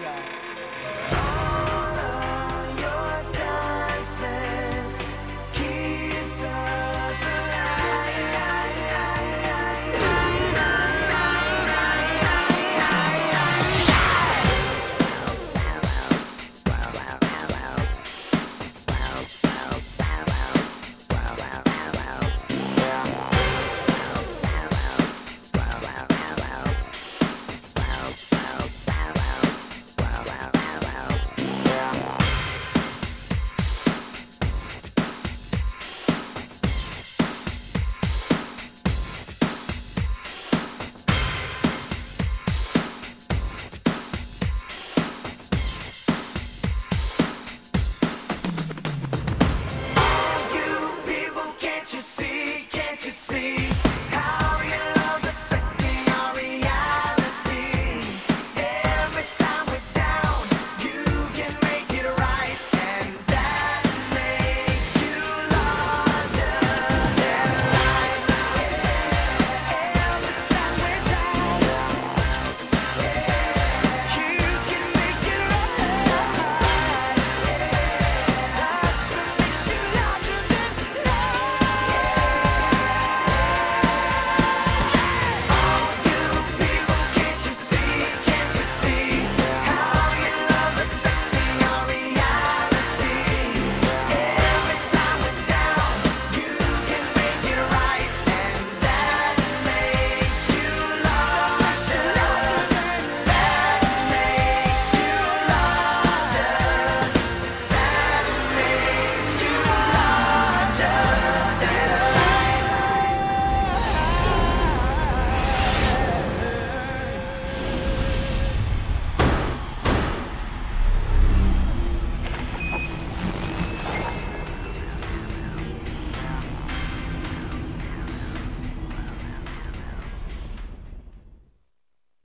y'all.